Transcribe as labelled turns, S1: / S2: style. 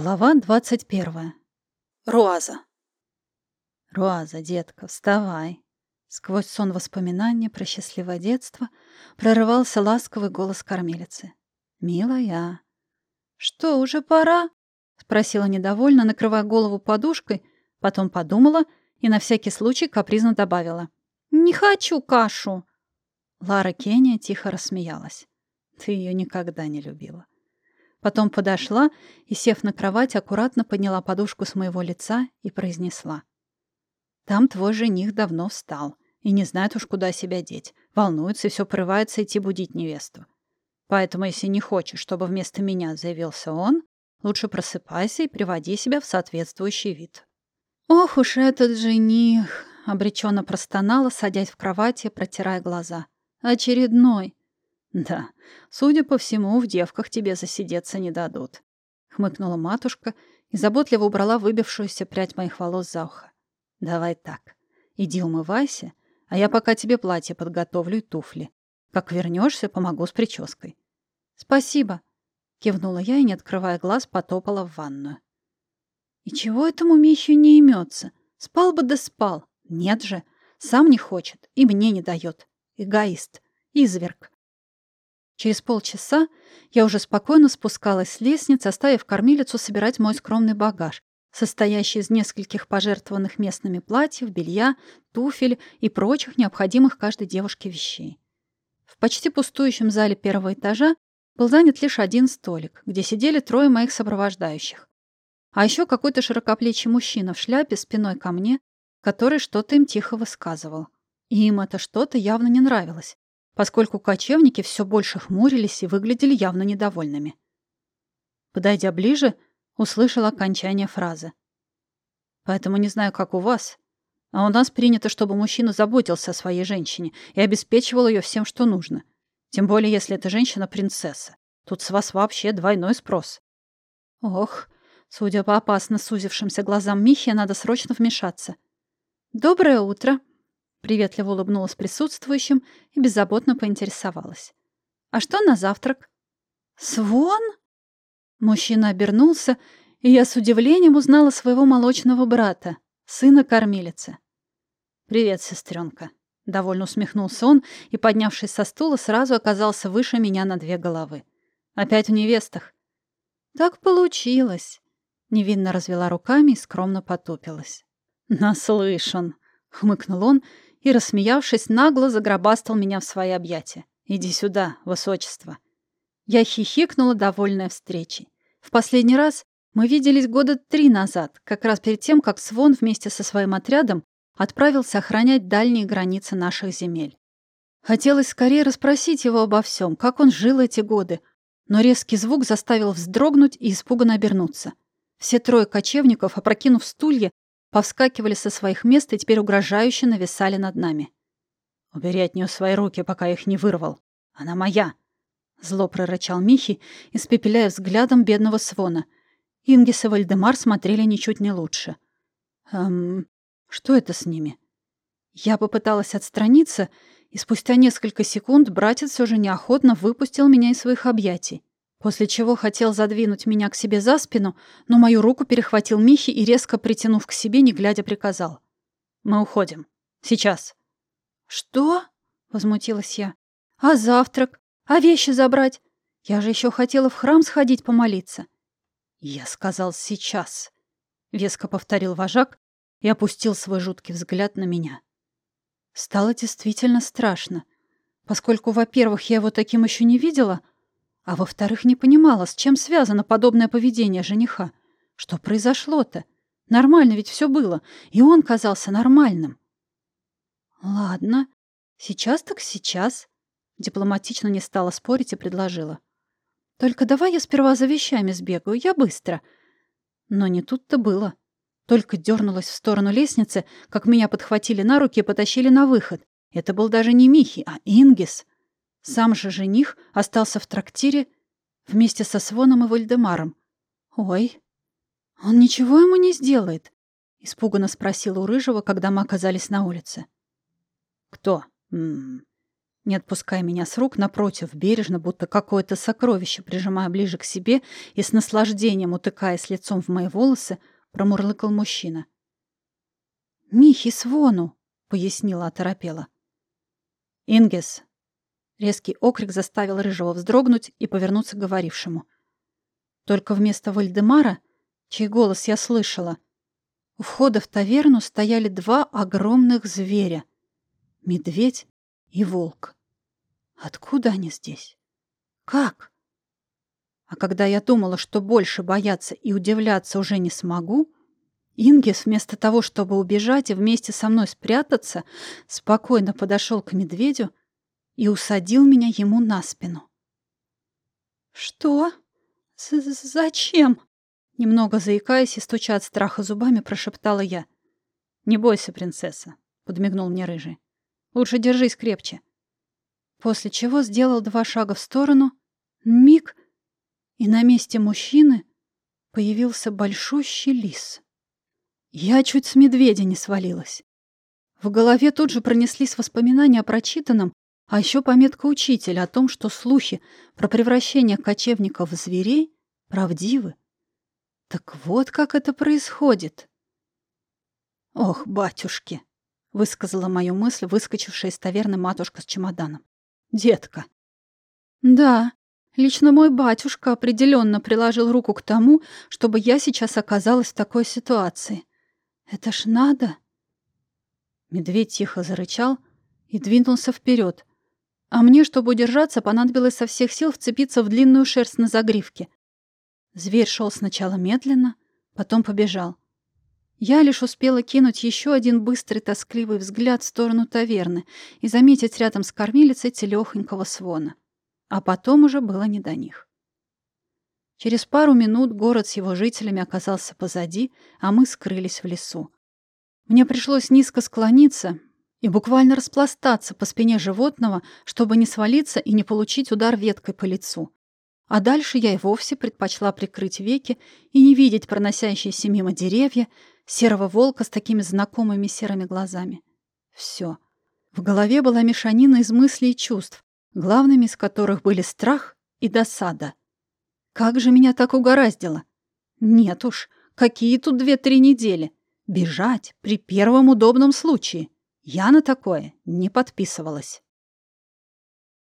S1: Глава двадцать первая. Руаза. «Руаза, детка, вставай!» Сквозь сон воспоминания про счастливое детство прорывался ласковый голос кормилицы. «Милая!» «Что, уже пора?» — спросила недовольно, накрывая голову подушкой, потом подумала и на всякий случай капризно добавила. «Не хочу кашу!» Лара Кения тихо рассмеялась. «Ты ее никогда не любила». Потом подошла и, сев на кровать, аккуратно подняла подушку с моего лица и произнесла. «Там твой жених давно встал и не знает уж, куда себя деть. Волнуется и все порывается идти будить невесту. Поэтому, если не хочешь, чтобы вместо меня заявился он, лучше просыпайся и приводи себя в соответствующий вид». «Ох уж этот жених!» — обреченно простонала, садясь в кровати, протирая глаза. «Очередной. «Да, судя по всему, в девках тебе засидеться не дадут», — хмыкнула матушка и заботливо убрала выбившуюся прядь моих волос за ухо. «Давай так, иди умывайся, а я пока тебе платье подготовлю и туфли. Как вернешься, помогу с прической». «Спасибо», — кивнула я и, не открывая глаз, потопала в ванную. «И чего этому Михе не имется? Спал бы да спал. Нет же, сам не хочет и мне не дает. Эгоист, изверг». Через полчаса я уже спокойно спускалась с лестницы, оставив кормилицу собирать мой скромный багаж, состоящий из нескольких пожертвованных местными платьев, белья, туфель и прочих необходимых каждой девушке вещей. В почти пустующем зале первого этажа был занят лишь один столик, где сидели трое моих сопровождающих. А еще какой-то широкоплечий мужчина в шляпе спиной ко мне, который что-то им тихо высказывал. И им это что-то явно не нравилось поскольку кочевники все больше хмурились и выглядели явно недовольными. Подойдя ближе, услышал окончание фразы. «Поэтому не знаю, как у вас, а у нас принято, чтобы мужчина заботился о своей женщине и обеспечивал ее всем, что нужно. Тем более, если эта женщина принцесса. Тут с вас вообще двойной спрос». «Ох, судя по опасно сузившимся глазам Михи, надо срочно вмешаться». «Доброе утро!» Приветливо улыбнулась присутствующим и беззаботно поинтересовалась. «А что на завтрак?» «Свон?» Мужчина обернулся, и я с удивлением узнала своего молочного брата, сына кормилицы. «Привет, сестренка», — довольно усмехнулся он и, поднявшись со стула, сразу оказался выше меня на две головы. «Опять в невестах?» «Так получилось», — невинно развела руками и скромно потупилась. «Наслышан», — хмыкнул он и, рассмеявшись, нагло загробастал меня в свои объятия. «Иди сюда, высочество». Я хихикнула, довольная встречей. В последний раз мы виделись года три назад, как раз перед тем, как Свон вместе со своим отрядом отправился охранять дальние границы наших земель. Хотелось скорее расспросить его обо всем, как он жил эти годы, но резкий звук заставил вздрогнуть и испуганно обернуться. Все трое кочевников, опрокинув стулья, повскакивали со своих мест и теперь угрожающе нависали над нами. «Убери от нее свои руки, пока их не вырвал. Она моя!» Зло прорычал Михи, испепеляя взглядом бедного Свона. Ингис и Вальдемар смотрели ничуть не лучше. «Эм, что это с ними?» Я попыталась отстраниться, и спустя несколько секунд братец все же неохотно выпустил меня из своих объятий. После чего хотел задвинуть меня к себе за спину, но мою руку перехватил Михи и, резко притянув к себе, не глядя, приказал. «Мы уходим. Сейчас». «Что?» — возмутилась я. «А завтрак? А вещи забрать? Я же еще хотела в храм сходить помолиться». «Я сказал сейчас», — веско повторил вожак и опустил свой жуткий взгляд на меня. Стало действительно страшно, поскольку, во-первых, я его таким еще не видела — а во-вторых, не понимала, с чем связано подобное поведение жениха. Что произошло-то? Нормально ведь все было, и он казался нормальным. «Ладно, сейчас так сейчас», — дипломатично не стала спорить и предложила. «Только давай я сперва за вещами сбегаю, я быстро». Но не тут-то было. Только дернулась в сторону лестницы, как меня подхватили на руки и потащили на выход. Это был даже не Михи, а Ингис. Сам же жених остался в трактире вместе со Своном и Вальдемаром. «Ой, он ничего ему не сделает?» — испуганно спросила у Рыжего, когда мы оказались на улице. «Кто?» М -м -м. не отпуская меня с рук, напротив, бережно, будто какое-то сокровище, прижимая ближе к себе и с наслаждением утыкаясь лицом в мои волосы, промурлыкал мужчина. «Михи Свону!» — пояснила оторопела. «Ингес!» Резкий окрик заставил Рыжего вздрогнуть и повернуться к говорившему. Только вместо Вальдемара, чей голос я слышала, у входа в таверну стояли два огромных зверя — медведь и волк. Откуда они здесь? Как? А когда я думала, что больше бояться и удивляться уже не смогу, Ингис вместо того, чтобы убежать и вместе со мной спрятаться, спокойно подошел к медведю и усадил меня ему на спину. «Что? З Зачем?» Немного заикаясь и стуча от страха зубами, прошептала я. «Не бойся, принцесса», — подмигнул мне рыжий. «Лучше держись крепче после чего сделал два шага в сторону, миг, и на месте мужчины появился большущий лис. Я чуть с медведя не свалилась. В голове тут же пронеслись воспоминания о прочитанном, а еще пометка учителя о том, что слухи про превращение кочевников в зверей правдивы. Так вот как это происходит. «Ох, батюшки!» — высказала мою мысль, выскочившая из таверны матушка с чемоданом детка. Да, лично мой батюшка определенно приложил руку к тому, чтобы я сейчас оказалась в такой ситуации. Это ж надо. Медведь тихо зарычал и двинулся вперед, а мне, чтобы удержаться, понадобилось со всех сил вцепиться в длинную шерсть на загривке. Зверь шел сначала медленно, потом побежал. Я лишь успела кинуть еще один быстрый тоскливый взгляд в сторону таверны и заметить рядом с кормилицей телёхонького свона. А потом уже было не до них. Через пару минут город с его жителями оказался позади, а мы скрылись в лесу. Мне пришлось низко склониться и буквально распластаться по спине животного, чтобы не свалиться и не получить удар веткой по лицу. А дальше я и вовсе предпочла прикрыть веки и не видеть проносящиеся мимо деревья, серого волка с такими знакомыми серыми глазами. Все. В голове была мешанина из мыслей и чувств, главными из которых были страх и досада. Как же меня так угораздило? Нет уж, какие тут две-три недели. Бежать при первом удобном случае. Я на такое не подписывалась.